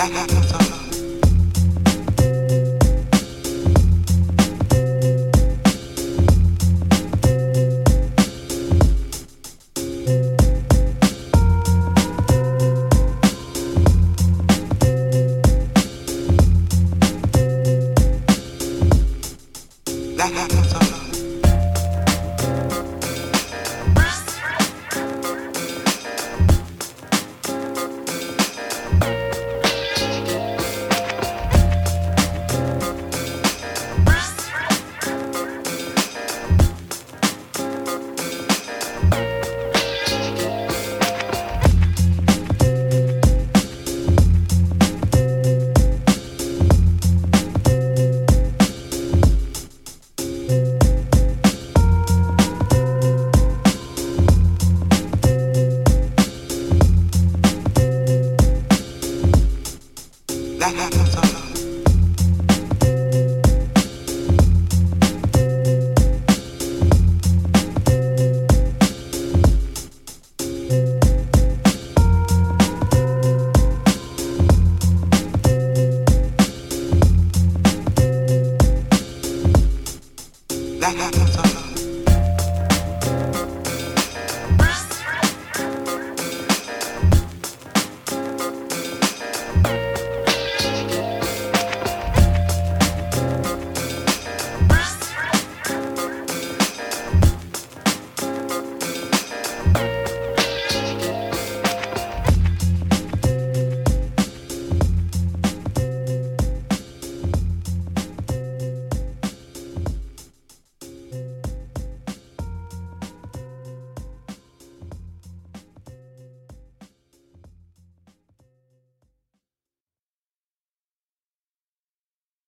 That's Yeah.